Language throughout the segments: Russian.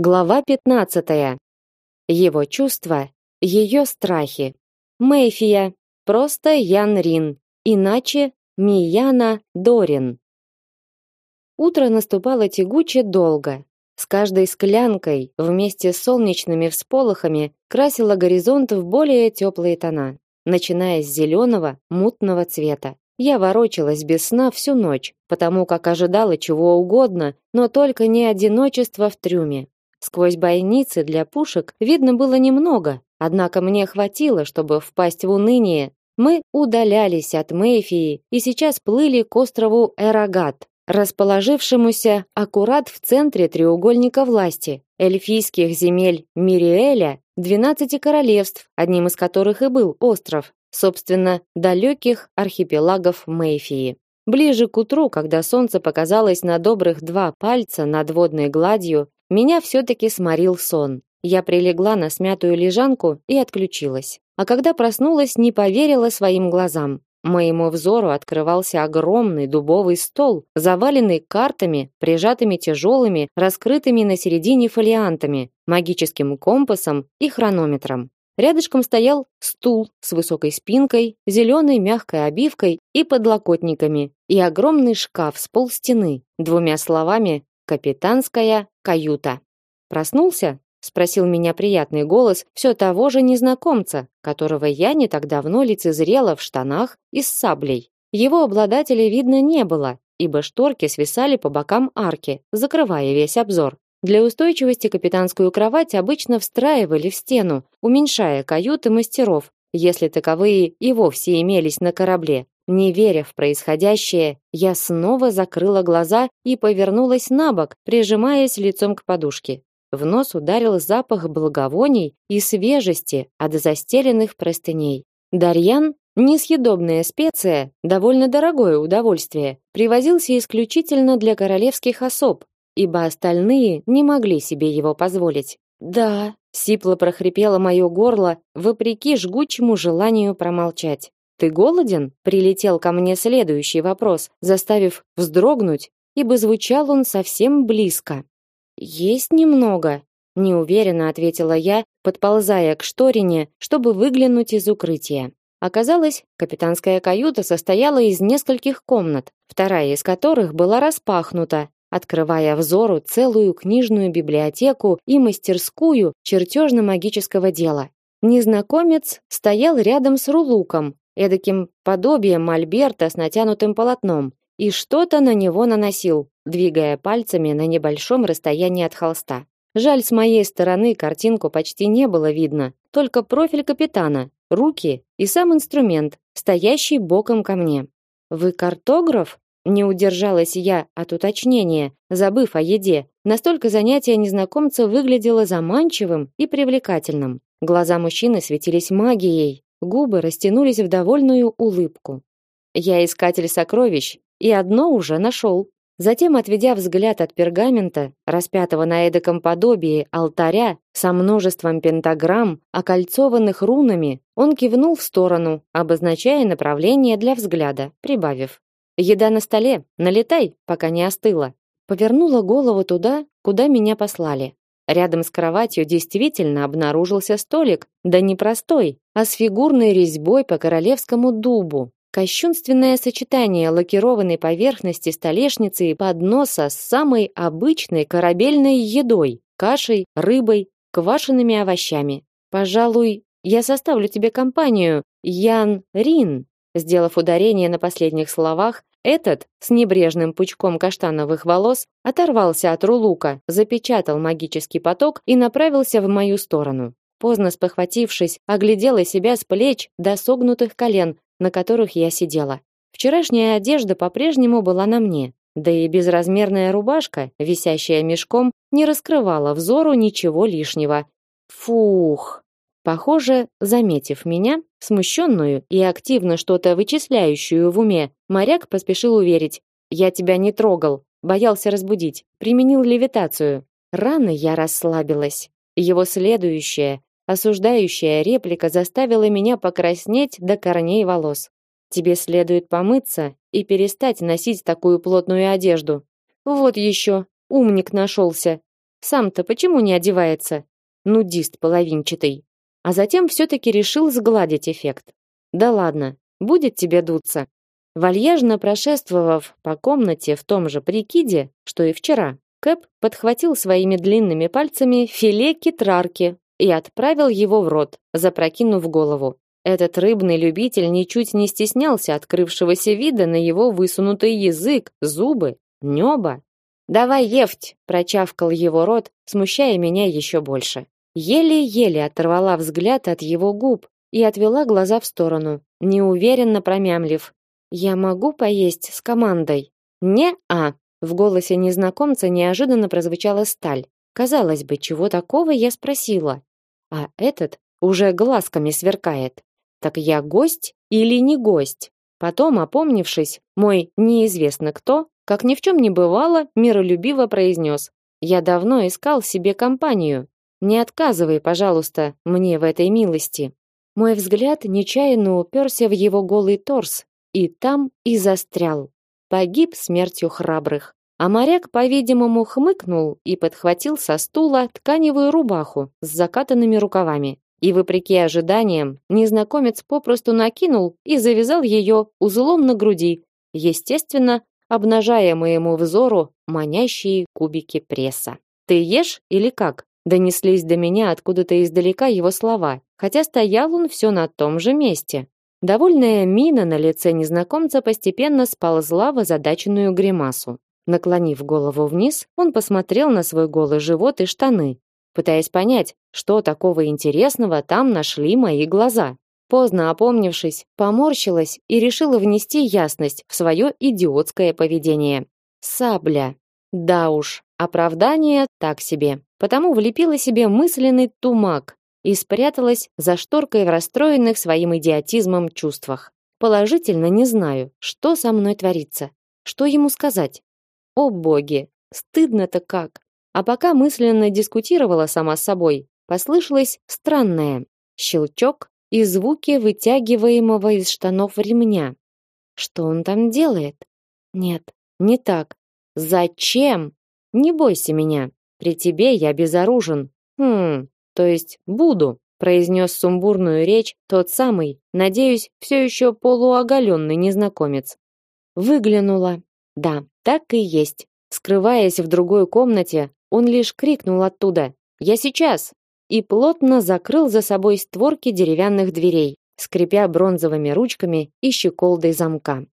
Глава 15. Его чувства, ее страхи. Мэйфия, просто Ян Рин, иначе Мияна Дорин. Утро наступало тягуче долго. С каждой склянкой вместе с солнечными всполохами красила горизонт в более теплые тона, начиная с зеленого, мутного цвета. Я ворочалась без сна всю ночь, потому как ожидала чего угодно, но только не одиночество в трюме. Сквозь бойницы для пушек видно было немного, однако мне хватило, чтобы впасть в уныние. Мы удалялись от Мэйфии и сейчас плыли к острову Эрагат, расположившемуся аккурат в центре треугольника власти, эльфийских земель Мириэля, двенадцати королевств, одним из которых и был остров, собственно, далеких архипелагов Мэйфии. Ближе к утру, когда солнце показалось на добрых два пальца над водной гладью, меня все-таки сморил сон. Я прилегла на смятую лежанку и отключилась. А когда проснулась, не поверила своим глазам. Моему взору открывался огромный дубовый стол, заваленный картами, прижатыми тяжелыми, раскрытыми на середине фолиантами, магическим компасом и хронометром. Рядышком стоял стул с высокой спинкой, зеленой мягкой обивкой и подлокотниками, и огромный шкаф с полстены, двумя словами Капитанская каюта. Проснулся? спросил меня приятный голос все того же незнакомца, которого я не так давно лицезрела в штанах и с саблей. Его обладателя видно не было, ибо шторки свисали по бокам арки, закрывая весь обзор. Для устойчивости капитанскую кровать обычно встраивали в стену, уменьшая каюты мастеров, если таковые и вовсе имелись на корабле. Не веря в происходящее, я снова закрыла глаза и повернулась на бок, прижимаясь лицом к подушке. В нос ударил запах благовоний и свежести от застеленных простыней. Дарьян, несъедобная специя, довольно дорогое удовольствие, привозился исключительно для королевских особ, ибо остальные не могли себе его позволить. Да, сипло прохрипело мое горло, вопреки жгучему желанию промолчать. Ты голоден? Прилетел ко мне следующий вопрос, заставив вздрогнуть, ибо звучал он совсем близко. Есть немного, неуверенно ответила я, подползая к шторине, чтобы выглянуть из укрытия. Оказалось, капитанская каюта состояла из нескольких комнат, вторая из которых была распахнута, открывая взору целую книжную библиотеку и мастерскую чертежно-магического дела. Незнакомец стоял рядом с рулуком, эдаким подобием мольберта с натянутым полотном, и что-то на него наносил, двигая пальцами на небольшом расстоянии от холста. Жаль, с моей стороны картинку почти не было видно, только профиль капитана, руки и сам инструмент, стоящий боком ко мне. Вы картограф? Не удержалась я от уточнения, забыв о еде. Настолько занятие незнакомца выглядело заманчивым и привлекательным. Глаза мужчины светились магией, Губы растянулись в довольную улыбку. Я искатель сокровищ, и одно уже нашел. Затем, отведя взгляд от пергамента, распятого на эдаком подобии алтаря со множеством пентаграмм, окольцованных рунами, он кивнул в сторону, обозначая направление для взгляда, прибавив: "Еда на столе, налетай, пока не остыла". Повернула голову туда, куда меня послали. Рядом с кроватью действительно обнаружился столик, да не простой, а с фигурной резьбой по королевскому дубу. Кощунственное сочетание лакированной поверхности столешницы и подноса с самой обычной корабельной едой: кашей, рыбой, квашеными овощами. Пожалуй, я составлю тебе компанию, Ян Рин. Сделав ударение на последних словах, этот с небрежным пучком каштановых волос оторвался от рулука, запечатал магический поток и направился в мою сторону. Поздно спохватившись, оглядела себя с плеч до согнутых колен, на которых я сидела. Вчерашняя одежда по-прежнему была на мне, да и безразмерная рубашка, висящая мешком, не раскрывала взору ничего лишнего. Фух. Похоже, заметив меня, смущенную и активно что-то вычисляющую в уме, моряк поспешил уверить: "Я тебя не трогал, боялся разбудить, применил левитацию". Рано я расслабилась. Его следующая, осуждающая реплика заставила меня покраснеть до корней волос. Тебе следует помыться и перестать носить такую плотную одежду. Вот еще, умник нашелся. Сам-то почему не одевается? Нудист половинчатый. А затем все-таки решил сгладить эффект. Да ладно, будет тебе дуться. Вальяжно прошествовав по комнате в том же прикиде, что и вчера, Кэп подхватил своими длинными пальцами филе китрарки и отправил его в рот, запрокинув голову. Этот рыбный любитель ничуть не стеснялся открывшегося вида на его высунутый язык, зубы, небо. «Давай ефть!» – прочавкал его рот, смущая меня еще больше. Еле-еле оторвала взгляд от его губ и отвела глаза в сторону, неуверенно промямлив. «Я могу поесть с командой?» «Не-а!» В голосе незнакомца неожиданно прозвучала сталь. Казалось бы, чего такого я спросила. А этот уже глазками сверкает. Так я гость или не гость? Потом, опомнившись, мой неизвестно кто, как ни в чем не бывало, миролюбиво произнес. Я давно искал себе компанию. Не отказывай, пожалуйста, мне в этой милости. Мой взгляд нечаянно уперся в его голый торс, и там и застрял. Погиб смертью храбрых. А моряк, по-видимому, хмыкнул и подхватил со стула тканевую рубаху с закатанными рукавами. И вопреки ожиданиям, незнакомец попросту накинул и завязал ее узлом на груди, естественно, обнажая моему взору манящие кубики пресса. «Ты ешь или как?» Донеслись до меня откуда-то издалека его слова, хотя стоял он все на том же месте. Довольная мина на лице незнакомца постепенно сползла в озадаченную гримасу. Наклонив голову вниз, он посмотрел на свой голый живот и штаны, пытаясь понять, что такого интересного там нашли мои глаза. Поздно опомнившись, поморщилась и решила внести ясность в свое идиотское поведение. Сабля. Да уж, оправдание так себе. Потому влепила себе мысленный тумак и спряталась за шторкой в расстроенных своим идиотизмом чувствах. Положительно не знаю, что со мной творится. Что ему сказать? О боги, стыдно-то как. А пока мысленно дискутировала сама с собой, послышалось странное щелчок и звуки вытягиваемого из штанов ремня. Что он там делает? Нет, не так. Зачем? Не бойся меня. При тебе я безоружен. Хм, то есть буду, произнес сумбурную речь тот самый, надеюсь, все еще полуоголенный незнакомец. Выглянула. Да, так и есть. Скрываясь в другой комнате, он лишь крикнул оттуда: "Я сейчас!" и плотно закрыл за собой створки деревянных дверей, скрипя бронзовыми ручками и щеколдой замка.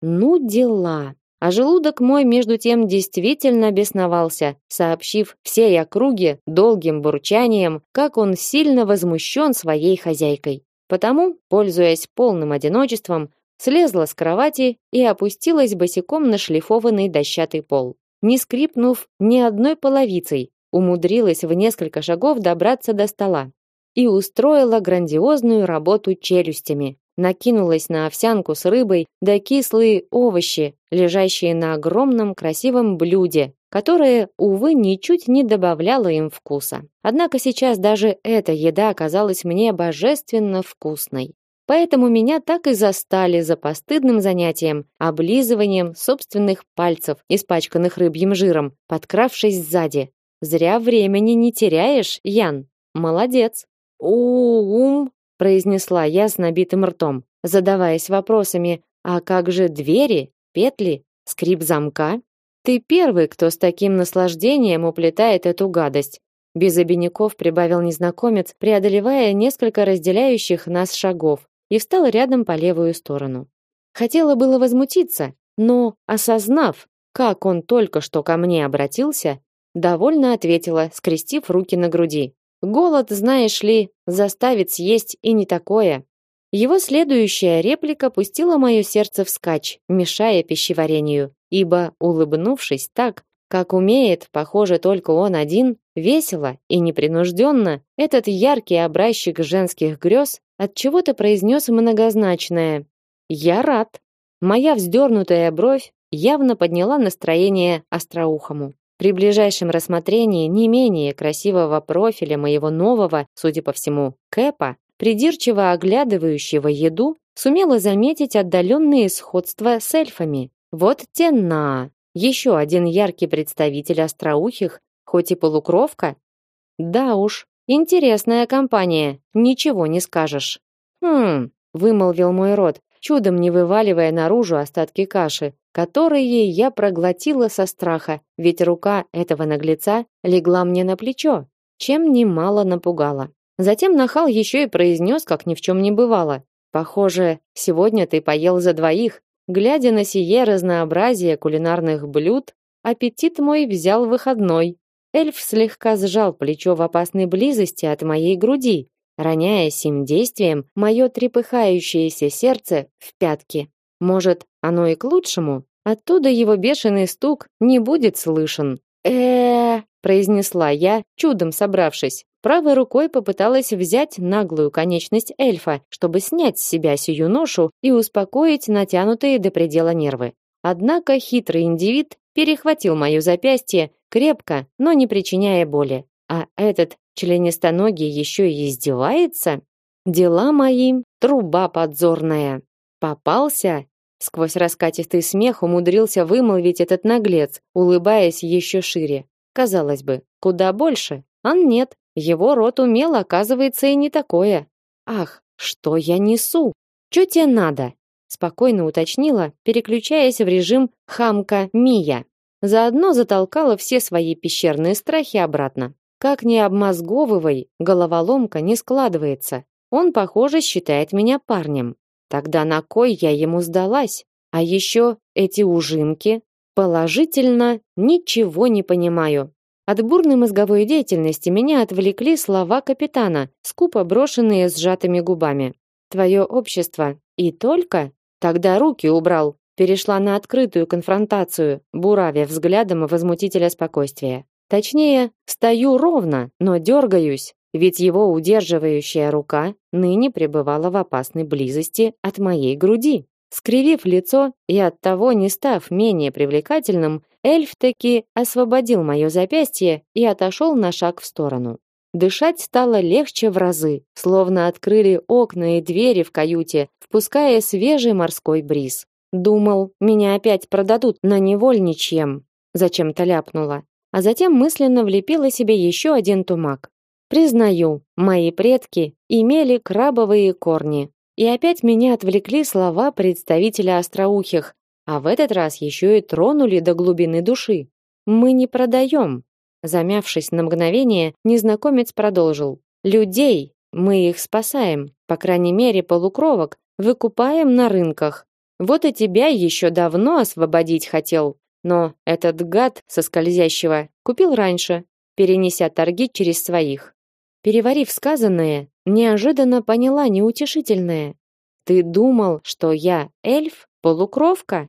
Ну дела. А желудок мой между тем действительно бесновался, сообщив всей округе долгим бурчанием, как он сильно возмущен своей хозяйкой. Потому, пользуясь полным одиночеством, слезла с кровати и опустилась босиком на шлифованный дощатый пол. Не скрипнув ни одной половицей, умудрилась в несколько шагов добраться до стола и устроила грандиозную работу челюстями. Накинулась на овсянку с рыбой да кислые овощи, лежащие на огромном красивом блюде, которое, увы, ничуть не добавляло им вкуса. Однако сейчас даже эта еда оказалась мне божественно вкусной. Поэтому меня так и застали за постыдным занятием облизыванием собственных пальцев, испачканных рыбьим жиром, подкравшись сзади. Зря времени не теряешь, Ян. Молодец. У-ум, произнесла я с набитым ртом, задаваясь вопросами: а как же двери, петли, скрип замка? Ты первый, кто с таким наслаждением уплетает эту гадость. Без обиняков прибавил незнакомец, преодолевая несколько разделяющих нас шагов и встал рядом по левую сторону. Хотела было возмутиться, но, осознав, как он только что ко мне обратился, довольно ответила, скрестив руки на груди. Голод, знаешь ли, заставит съесть и не такое. Его следующая реплика пустила мое сердце вскачь, мешая пищеварению, ибо, улыбнувшись так, как умеет, похоже, только он один, весело и непринужденно, этот яркий образчик женских грез от чего-то произнес многозначное: "Я рад". Моя вздернутая бровь явно подняла настроение остроухому. При ближайшем рассмотрении не менее красивого профиля моего нового, судя по всему, кэпа, придирчиво оглядывающего еду, сумела заметить отдаленные сходства с эльфами. Вот те на! Еще один яркий представитель остроухих, хоть и полукровка? Да уж, интересная компания, ничего не скажешь. Хм, вымолвил мой рот, чудом не вываливая наружу остатки каши, которые я проглотила со страха, ведь рука этого наглеца легла мне на плечо, чем немало напугала. Затем нахал еще и произнес, как ни в чем не бывало. «Похоже, сегодня ты поел за двоих». Глядя на сие разнообразие кулинарных блюд, аппетит мой взял выходной. Эльф слегка сжал плечо в опасной близости от моей груди, роняя сим действием мое трепыхающееся сердце в пятки. Может, оно и к лучшему? Оттуда его бешеный стук не будет слышен. э произнесла я, чудом собравшись. Правой рукой попыталась взять наглую конечность эльфа, чтобы снять с себя сию ношу и успокоить натянутые до предела нервы. Однако хитрый индивид перехватил моё запястье крепко, но не причиняя боли. А этот членистоногий ещё и издевается? Дела мои, труба подзорная. Попался? Сквозь раскатистый смех умудрился вымолвить этот наглец, улыбаясь ещё шире. Казалось бы, куда больше, а нет. Его рот умел, оказывается, и не такое. Ах, что я несу? Что тебе надо? спокойно уточнила, переключаясь в режим хамка Мия. Заодно затолкала все свои пещерные страхи обратно. Как ни обмозговывай, головоломка не складывается. Он, похоже, считает меня парнем. Тогда на кой я ему сдалась? А еще эти ужимки. Положительно ничего не понимаю. От бурной мозговой деятельности меня отвлекли слова капитана, скупо брошенные сжатыми губами. Твое общество и только тогда руки убрал. Перешла на открытую конфронтацию, буравя взглядом возмутителя спокойствия. Точнее, стою ровно, но дергаюсь, ведь его удерживающая рука ныне пребывала в опасной близости от моей груди. Скривив лицо и оттого не став менее привлекательным, эльф таки освободил мое запястье и отошел на шаг в сторону. Дышать стало легче в разы, словно открыли окна и двери в каюте, впуская свежий морской бриз. Думал, меня опять продадут на невольничьем. Зачем-то ляпнула. А затем мысленно влепила себе еще один тумак. Признаю, мои предки имели крабовые корни. И опять меня отвлекли слова представителя остроухих, а в этот раз еще и тронули до глубины души. Мы не продаем. Замявшись на мгновение, незнакомец продолжил: людей, мы их спасаем, по крайней мере, полукровок, выкупаем на рынках. Вот и тебя еще давно освободить хотел, но этот гад со скользящего купил раньше, перенеся торги через своих. Переварив сказанное, неожиданно поняла неутешительное. Ты думал, что я эльф, полукровка?